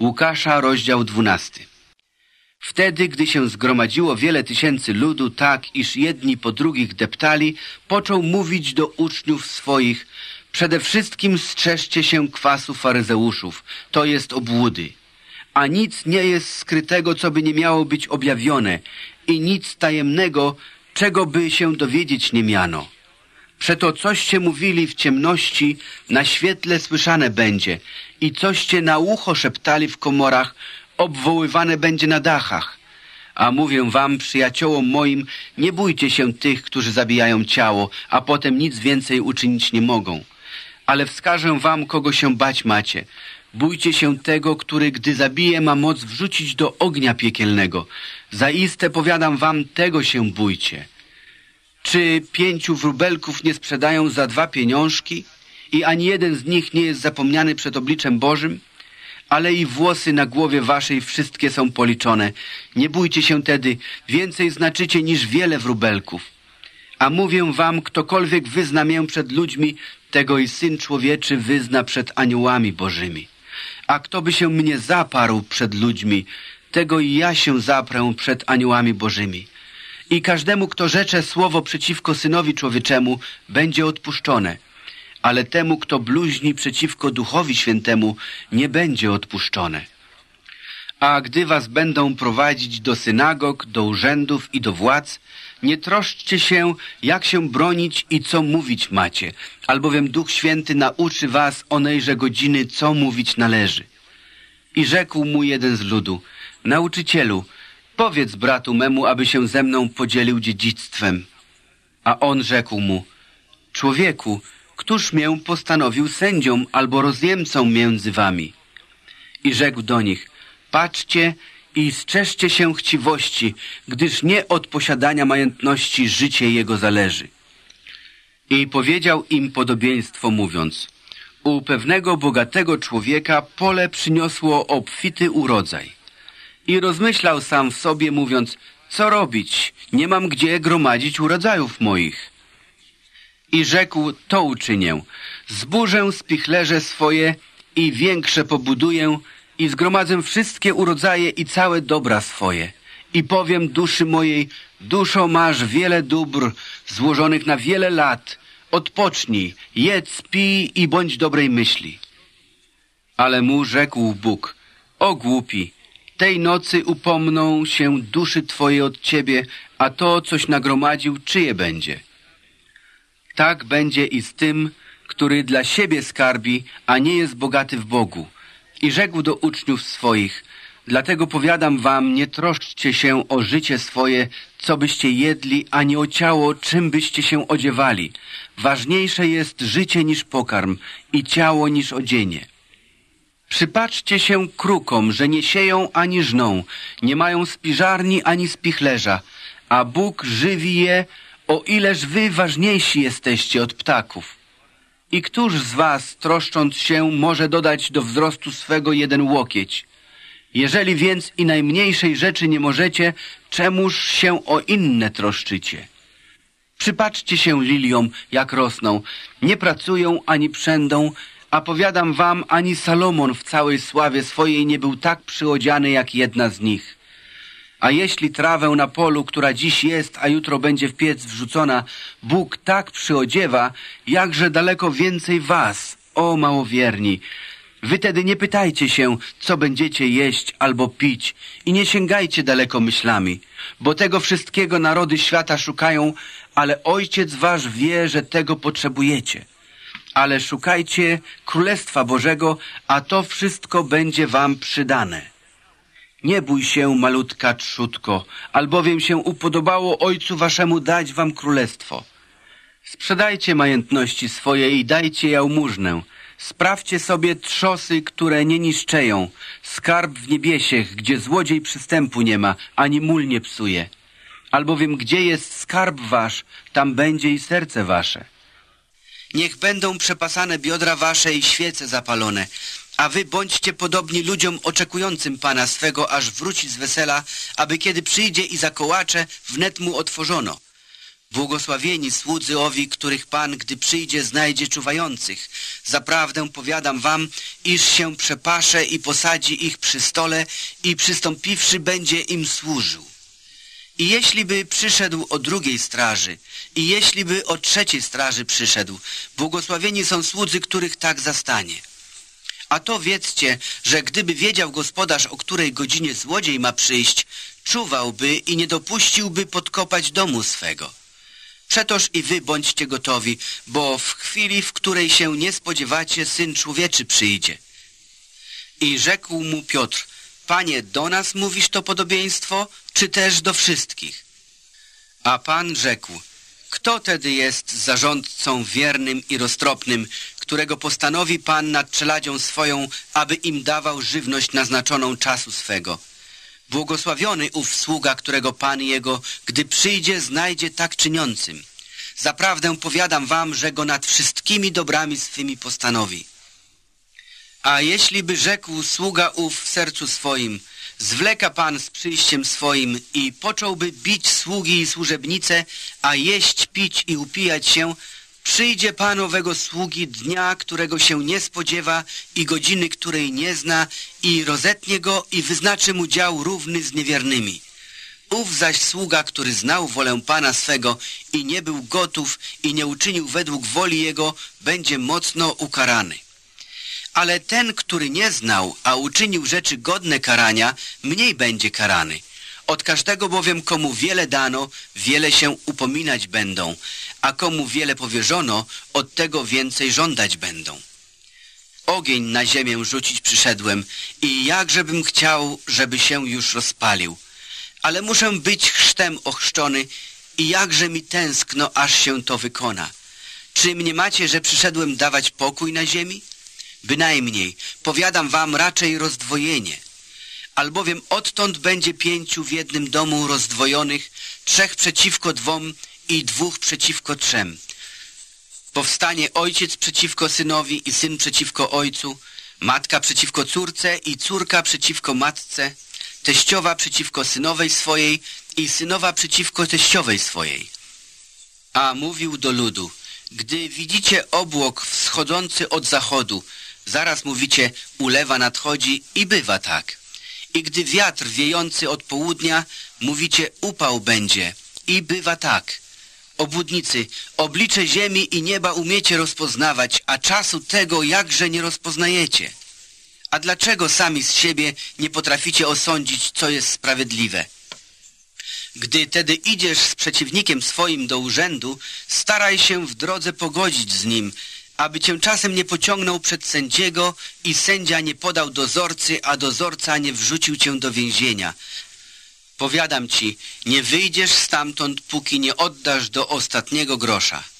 Łukasza, rozdział 12. Wtedy, gdy się zgromadziło wiele tysięcy ludu, tak iż jedni po drugich deptali, począł mówić do uczniów swoich, przede wszystkim strzeżcie się kwasu faryzeuszów, to jest obłudy. A nic nie jest skrytego, co by nie miało być objawione i nic tajemnego, czego by się dowiedzieć nie miano. Przeto coście mówili w ciemności, na świetle słyszane będzie i coście na ucho szeptali w komorach, obwoływane będzie na dachach. A mówię wam, przyjaciołom moim, nie bójcie się tych, którzy zabijają ciało, a potem nic więcej uczynić nie mogą. Ale wskażę wam, kogo się bać macie. Bójcie się tego, który, gdy zabije, ma moc wrzucić do ognia piekielnego. Zaiste powiadam wam, tego się bójcie. Czy pięciu wróbelków nie sprzedają za dwa pieniążki i ani jeden z nich nie jest zapomniany przed obliczem Bożym? Ale i włosy na głowie waszej wszystkie są policzone. Nie bójcie się tedy, więcej znaczycie niż wiele wróbelków. A mówię wam, ktokolwiek wyzna mię przed ludźmi, tego i Syn Człowieczy wyzna przed aniołami Bożymi. A kto by się mnie zaparł przed ludźmi, tego i ja się zaprę przed aniołami Bożymi. I każdemu, kto rzecze słowo przeciwko Synowi Człowieczemu, będzie odpuszczone. Ale temu, kto bluźni przeciwko Duchowi Świętemu, nie będzie odpuszczone. A gdy was będą prowadzić do synagog, do urzędów i do władz, nie troszczcie się, jak się bronić i co mówić macie, albowiem Duch Święty nauczy was onejże godziny, co mówić należy. I rzekł mu jeden z ludu, nauczycielu, Powiedz bratu memu, aby się ze mną podzielił dziedzictwem. A on rzekł mu, człowieku, któż mię postanowił sędzią albo rozjemcą między wami? I rzekł do nich, patrzcie i strzeżcie się chciwości, gdyż nie od posiadania majątności życie jego zależy. I powiedział im podobieństwo mówiąc, u pewnego bogatego człowieka pole przyniosło obfity urodzaj. I rozmyślał sam w sobie, mówiąc, co robić? Nie mam gdzie gromadzić urodzajów moich. I rzekł, to uczynię. Zburzę spichlerze swoje i większe pobuduję i zgromadzę wszystkie urodzaje i całe dobra swoje. I powiem duszy mojej, duszo masz wiele dóbr złożonych na wiele lat. Odpocznij, jedz, pij i bądź dobrej myśli. Ale mu rzekł Bóg, o głupi, tej nocy upomną się duszy Twoje od Ciebie, a to, coś nagromadził, czyje będzie? Tak będzie i z tym, który dla siebie skarbi, a nie jest bogaty w Bogu. I rzekł do uczniów swoich, dlatego powiadam wam, nie troszczcie się o życie swoje, co byście jedli, ani o ciało, czym byście się odziewali. Ważniejsze jest życie niż pokarm i ciało niż odzienie. Przypatrzcie się krukom, że nie sieją ani żną, nie mają spiżarni ani spichlerza, a Bóg żywi je, o ileż wy ważniejsi jesteście od ptaków. I któż z was, troszcząc się, może dodać do wzrostu swego jeden łokieć? Jeżeli więc i najmniejszej rzeczy nie możecie, czemuż się o inne troszczycie? Przypatrzcie się liliom, jak rosną, nie pracują ani przędą, a powiadam wam, ani Salomon w całej sławie swojej nie był tak przyodziany jak jedna z nich. A jeśli trawę na polu, która dziś jest, a jutro będzie w piec wrzucona, Bóg tak przyodziewa, jakże daleko więcej was, o małowierni. Wy tedy nie pytajcie się, co będziecie jeść albo pić i nie sięgajcie daleko myślami, bo tego wszystkiego narody świata szukają, ale Ojciec wasz wie, że tego potrzebujecie ale szukajcie Królestwa Bożego, a to wszystko będzie wam przydane. Nie bój się, malutka trzutko, albowiem się upodobało Ojcu waszemu dać wam królestwo. Sprzedajcie majątności swoje i dajcie jałmużnę. Sprawdźcie sobie trzosy, które nie niszczeją, skarb w niebiesiech, gdzie złodziej przystępu nie ma, ani mól nie psuje. Albowiem gdzie jest skarb wasz, tam będzie i serce wasze. Niech będą przepasane biodra wasze i świece zapalone, a wy bądźcie podobni ludziom oczekującym Pana swego, aż wróci z wesela, aby kiedy przyjdzie i zakołacze, wnet mu otworzono. Błogosławieni słudzy owi, których Pan, gdy przyjdzie, znajdzie czuwających. Zaprawdę powiadam wam, iż się przepasze i posadzi ich przy stole i przystąpiwszy będzie im służył. I jeśli by przyszedł o drugiej straży, i jeśli by o trzeciej straży przyszedł, błogosławieni są słudzy, których tak zastanie. A to wiedzcie, że gdyby wiedział gospodarz, o której godzinie złodziej ma przyjść, czuwałby i nie dopuściłby podkopać domu swego. Przetoż i wy bądźcie gotowi, bo w chwili, w której się nie spodziewacie, Syn Człowieczy przyjdzie. I rzekł mu Piotr, Panie, do nas mówisz to podobieństwo, czy też do wszystkich? A Pan rzekł, kto tedy jest zarządcą wiernym i roztropnym, którego postanowi Pan nad czeladzią swoją, aby im dawał żywność naznaczoną czasu swego? Błogosławiony ów sługa, którego Pan jego, gdy przyjdzie, znajdzie tak czyniącym. Zaprawdę powiadam wam, że go nad wszystkimi dobrami swymi postanowi. A jeśli by rzekł sługa ów w sercu swoim, zwleka Pan z przyjściem swoim i począłby bić sługi i służebnice, a jeść, pić i upijać się, Przyjdzie Pan owego sługi dnia, którego się nie spodziewa i godziny, której nie zna i rozetnie go i wyznaczy mu dział równy z niewiernymi. Ów zaś sługa, który znał wolę Pana swego i nie był gotów i nie uczynił według woli Jego, będzie mocno ukarany. Ale ten, który nie znał, a uczynił rzeczy godne karania, mniej będzie karany. Od każdego bowiem, komu wiele dano, wiele się upominać będą, a komu wiele powierzono, od tego więcej żądać będą. Ogień na ziemię rzucić przyszedłem i jakżebym chciał, żeby się już rozpalił. Ale muszę być chrztem ochrzczony i jakże mi tęskno, aż się to wykona. Czy mnie macie, że przyszedłem dawać pokój na ziemi? Bynajmniej, powiadam wam raczej rozdwojenie albowiem odtąd będzie pięciu w jednym domu rozdwojonych, trzech przeciwko dwom i dwóch przeciwko trzem. Powstanie ojciec przeciwko synowi i syn przeciwko ojcu, matka przeciwko córce i córka przeciwko matce, teściowa przeciwko synowej swojej i synowa przeciwko teściowej swojej. A mówił do ludu, gdy widzicie obłok wschodzący od zachodu, zaraz mówicie, ulewa nadchodzi i bywa tak. I gdy wiatr wiejący od południa, mówicie upał będzie. I bywa tak. Obłudnicy, oblicze ziemi i nieba umiecie rozpoznawać, a czasu tego jakże nie rozpoznajecie. A dlaczego sami z siebie nie potraficie osądzić, co jest sprawiedliwe? Gdy tedy idziesz z przeciwnikiem swoim do urzędu, staraj się w drodze pogodzić z nim, aby cię czasem nie pociągnął przed sędziego i sędzia nie podał dozorcy, a dozorca nie wrzucił cię do więzienia. Powiadam ci, nie wyjdziesz stamtąd, póki nie oddasz do ostatniego grosza.